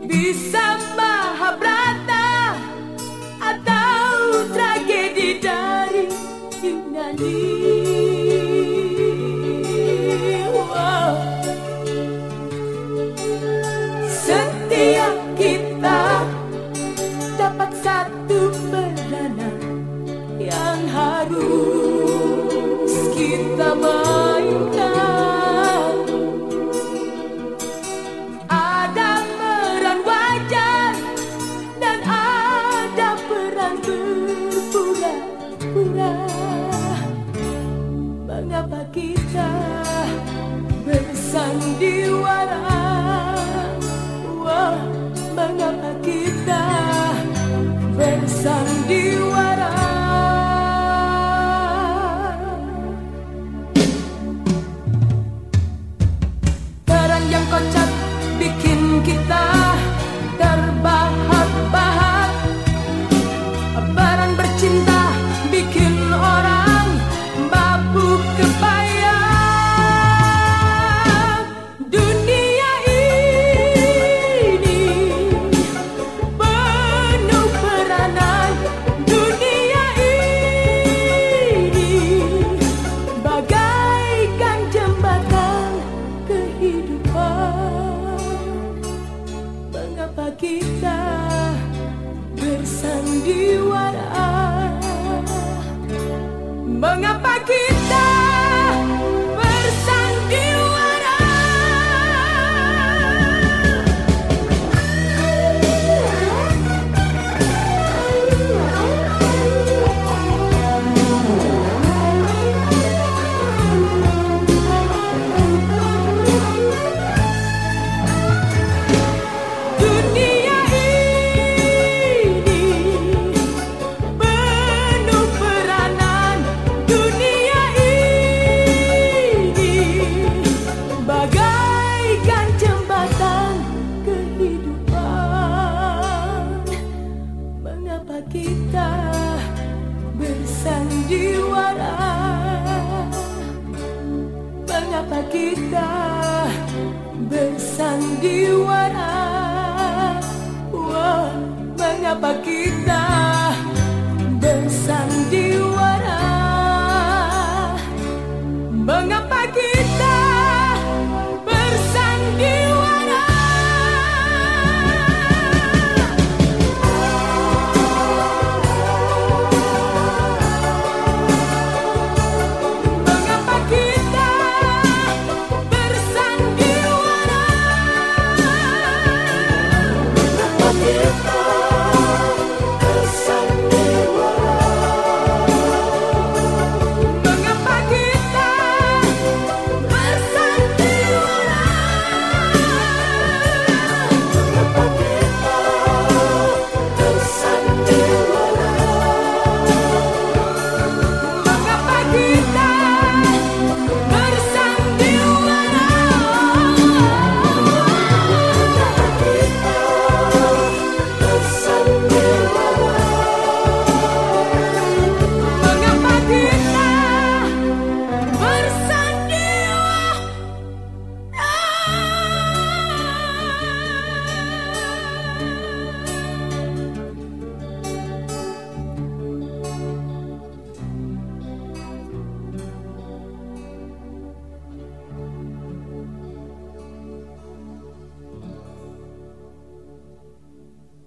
Bisa Mahabharata Atau tragedi dari Yunani Mengapa kita bersandiwara? Mengapa kita bersandiwara? Wah, Mengapa kita